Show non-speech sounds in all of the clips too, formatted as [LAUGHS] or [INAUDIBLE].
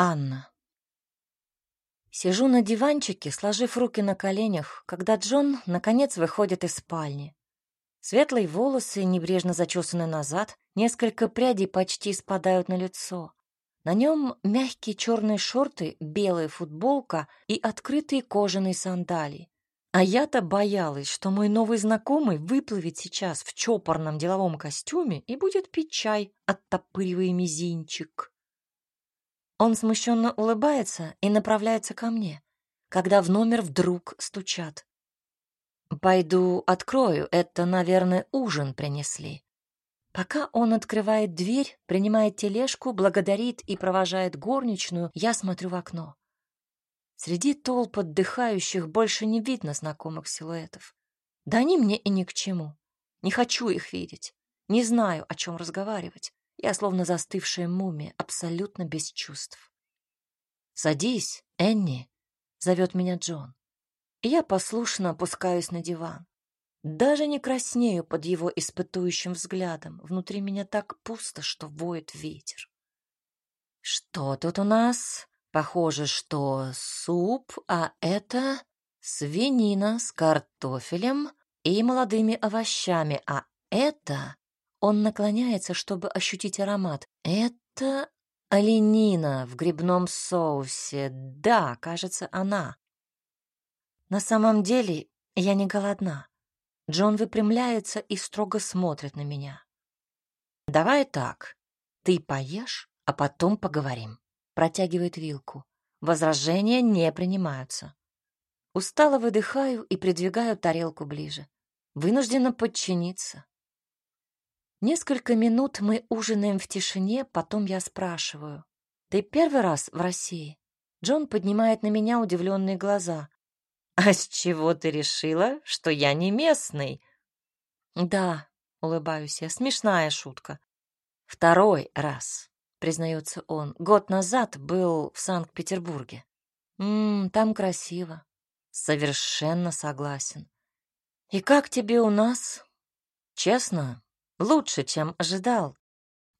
Анна. Сижу на диванчике, сложив руки на коленях, когда Джон, наконец, выходит из спальни. Светлые волосы, небрежно зачесаны назад, несколько прядей почти спадают на лицо. На нем мягкие черные шорты, белая футболка и открытые кожаные сандалии. А я-то боялась, что мой новый знакомый выплывет сейчас в чопорном деловом костюме и будет пить чай, оттопыривая мизинчик. Он смущенно улыбается и направляется ко мне, когда в номер вдруг стучат. «Пойду открою, это, наверное, ужин принесли». Пока он открывает дверь, принимает тележку, благодарит и провожает горничную, я смотрю в окно. Среди толп отдыхающих больше не видно знакомых силуэтов. Да они мне и ни к чему. Не хочу их видеть. Не знаю, о чем разговаривать. Я словно застывшая мумия, абсолютно без чувств. «Садись, Энни», — зовет меня Джон. И я послушно опускаюсь на диван. Даже не краснею под его испытующим взглядом. Внутри меня так пусто, что воет ветер. «Что тут у нас?» Похоже, что суп, а это свинина с картофелем и молодыми овощами, а это он наклоняется, чтобы ощутить аромат. Это оленина в грибном соусе. Да, кажется, она. На самом деле я не голодна. Джон выпрямляется и строго смотрит на меня. Давай так. Ты поешь, а потом поговорим. Протягивает вилку. Возражения не принимаются. Устало выдыхаю и придвигаю тарелку ближе. Вынуждена подчиниться. Несколько минут мы ужинаем в тишине, потом я спрашиваю. «Ты первый раз в России?» Джон поднимает на меня удивленные глаза. «А с чего ты решила, что я не местный?» «Да», — улыбаюсь я, — смешная шутка. «Второй раз», — признается он, — «год назад был в Санкт-Петербурге». «Ммм, там красиво». «Совершенно согласен». «И как тебе у нас?» «Честно, Лучше, чем ожидал.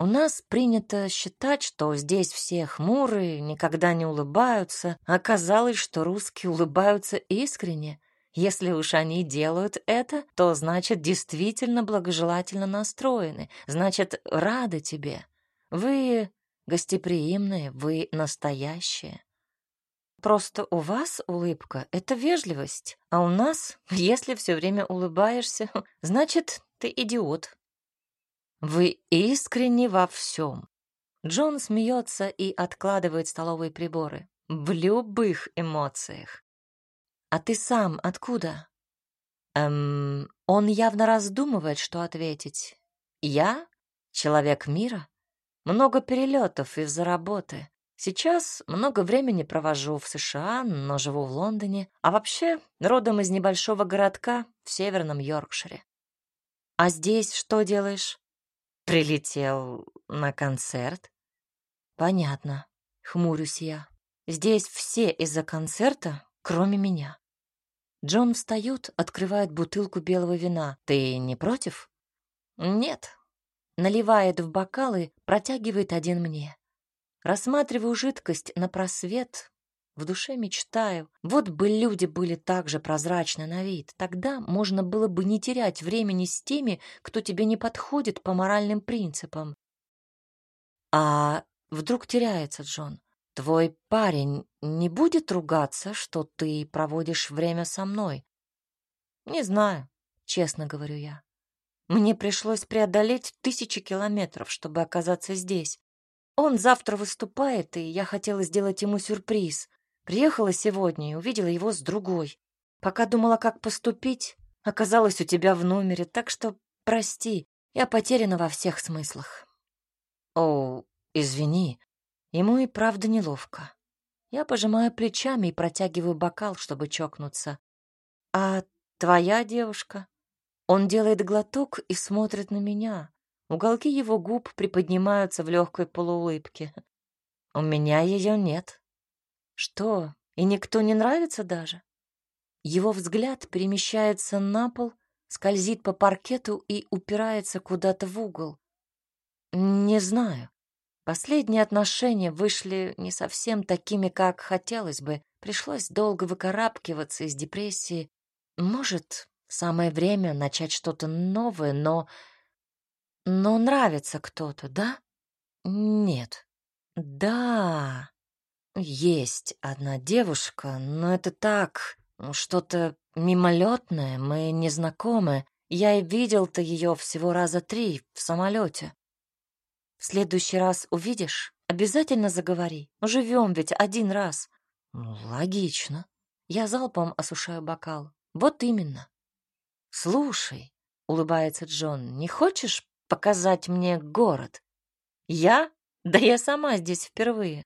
У нас принято считать, что здесь все хмурые, никогда не улыбаются. Оказалось, что русские улыбаются искренне. Если уж они делают это, то значит действительно благожелательно настроены, значит рады тебе. Вы гостеприимные, вы настоящие. Просто у вас улыбка — это вежливость, а у нас, [LAUGHS] если все время улыбаешься, [LAUGHS] значит, ты идиот. Вы искренне во всем. Джон смеется и откладывает столовые приборы. В любых эмоциях. А ты сам откуда? Эм, он явно раздумывает, что ответить. Я человек мира. Много перелетов из-за работы. Сейчас много времени провожу в США, но живу в Лондоне, а вообще родом из небольшого городка в северном Йоркшире. А здесь что делаешь? Прилетел на концерт? Понятно. Хмурюсь я. Здесь все из-за концерта, кроме меня. Джон встает, открывает бутылку белого вина. Ты не против? Нет. Наливает в бокалы, протягивает один мне. Рассматриваю жидкость на просвет, в душе мечтаю, вот бы люди были так же прозрачны на вид. Тогда можно было бы не терять времени с теми, кто тебе не подходит по моральным принципам. А вдруг теряется Джон. Твой парень не будет ругаться, что ты проводишь время со мной? Не знаю, честно говорю я. Мне пришлось преодолеть тысячи километров, чтобы оказаться здесь. Он завтра выступает, и я хотела сделать ему сюрприз. Приехала сегодня и увидела его с другой. Пока думала, как поступить, оказалась у тебя в номере, так что прости, я потеряна во всех смыслах. О, извини, ему и правда неловко. Я пожимаю плечами и протягиваю бокал, чтобы чокнуться. А твоя девушка? Он делает глоток и смотрит на меня. Уголки его губ приподнимаются в легкой полуулыбке. У меня ее нет. Что, и никто не нравится даже? Его взгляд перемещается на пол, скользит по паркету и упирается куда-то в угол. Не знаю. Последние отношения вышли не совсем такими, как хотелось бы. Пришлось долго выкарабкиваться из депрессии. Может, самое время начать что-то новое, но... Но нравится кто-то, да? Нет. Да. Есть одна девушка, но это так, что-то мимолетное, мы не знакомы. Я и видел-то ее всего раза три в самолете. В следующий раз увидишь, обязательно заговори. Живем ведь один раз. Ну, логично. Я залпом осушаю бокал. Вот именно. Слушай, улыбается Джон, не хочешь показать мне город? Я? Да я сама здесь впервые.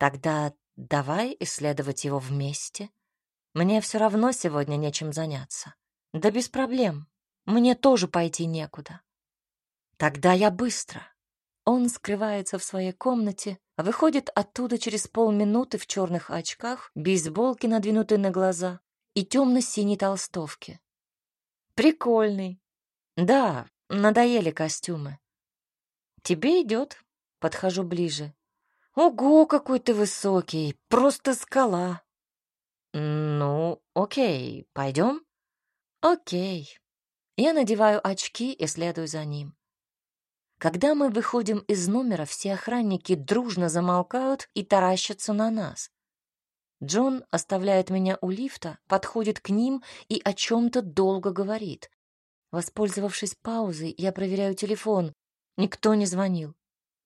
Тогда давай исследовать его вместе. Мне все равно сегодня нечем заняться. Да без проблем. Мне тоже пойти некуда. Тогда я быстро. Он скрывается в своей комнате, выходит оттуда через полминуты в черных очках, бейсболке, надвинутой на глаза, и темно-синей толстовке. Прикольный. Да, надоели костюмы. Тебе идет. Подхожу ближе. Ого, какой ты высокий, просто скала. Ну, окей, пойдем? Окей. Я надеваю очки и следую за ним. Когда мы выходим из номера, все охранники дружно замолкают и таращатся на нас. Джон оставляет меня у лифта, подходит к ним и о чем-то долго говорит. Воспользовавшись паузой, я проверяю телефон. Никто не звонил.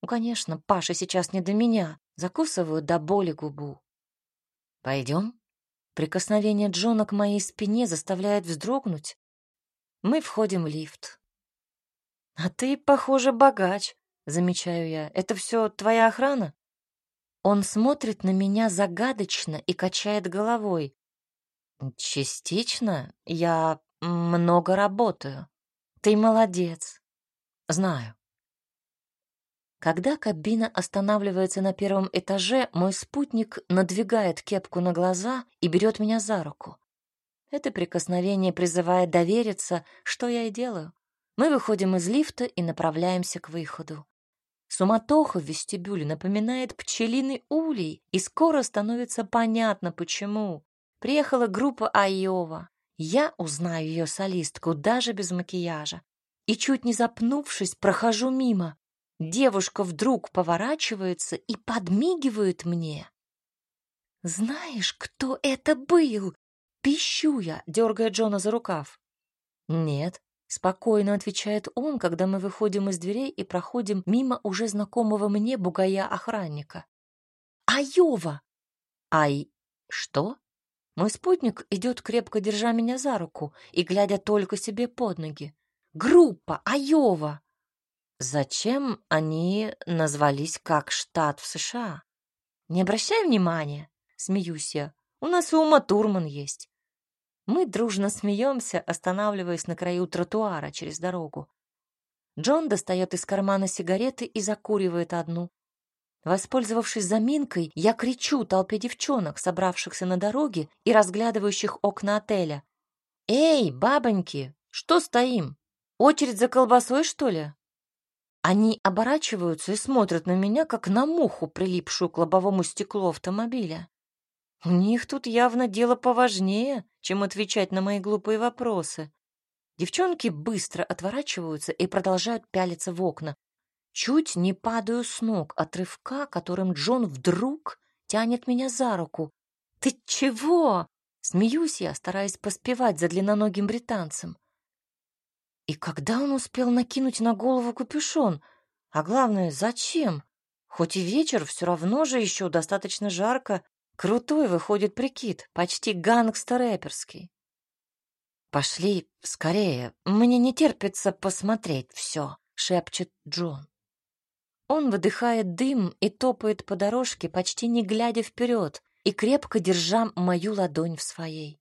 Ну, конечно, Паша сейчас не до меня. Закусываю до боли губу. Пойдем? Прикосновение Джона к моей спине заставляет вздрогнуть. Мы входим в лифт. «А ты, похоже, богач», — замечаю я. «Это все твоя охрана?» Он смотрит на меня загадочно и качает головой. «Частично. Я много работаю. Ты молодец. Знаю». Когда кабина останавливается на первом этаже, мой спутник надвигает кепку на глаза и берет меня за руку. Это прикосновение призывает довериться, что я и делаю. Мы выходим из лифта и направляемся к выходу. Суматоха в вестибюле напоминает пчелиный улей, и скоро становится понятно, почему. Приехала группа Айова. Я узнаю ее солистку даже без макияжа. И чуть не запнувшись, прохожу мимо. Девушка вдруг поворачивается и подмигивает мне. «Знаешь, кто это был?» Пищу я, дергая Джона за рукав. «Нет», Спокойно отвечает он, когда мы выходим из дверей и проходим мимо уже знакомого мне бугая-охранника. «Айова!» «Ай... что?» Мой спутник идет, крепко держа меня за руку и глядя только себе под ноги. «Группа Айова!» Зачем они назвались как штат в США? Не обращай внимания, смеюсь я. У нас и Ума Турман есть. Мы дружно смеемся, останавливаясь на краю тротуара через дорогу. Джон достает из кармана сигареты и закуривает одну. Воспользовавшись заминкой, я кричу толпе девчонок, собравшихся на дороге и разглядывающих окна отеля. «Эй, бабоньки, что стоим? Очередь за колбасой, что ли?» Они оборачиваются и смотрят на меня, как на муху, прилипшую к лобовому стеклу автомобиля. У них тут явно дело поважнее, чем отвечать на мои глупые вопросы. Девчонки быстро отворачиваются и продолжают пялиться в окна. Чуть не падаю с ног от рывка, которым Джон вдруг тянет меня за руку. «Ты чего?» Смеюсь я, стараясь поспевать за длинноногим британцем. И когда он успел накинуть на голову капюшон? А главное, зачем? Хоть и вечер, все равно же еще достаточно жарко, Крутой выходит прикид, почти гангстер-рэперский. «Пошли скорее, мне не терпится посмотреть все», — шепчет Джон. Он выдыхает дым и топает по дорожке, почти не глядя вперед, и крепко держа мою ладонь в своей.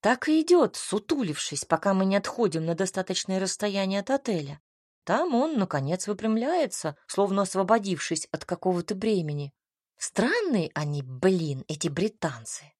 Так и идет, сутулившись, пока мы не отходим на достаточное расстояние от отеля. Там он, наконец, выпрямляется, словно освободившись от какого-то бремени, Странные они, блин, эти британцы.